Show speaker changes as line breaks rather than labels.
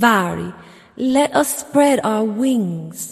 Vary, let us spread our wings.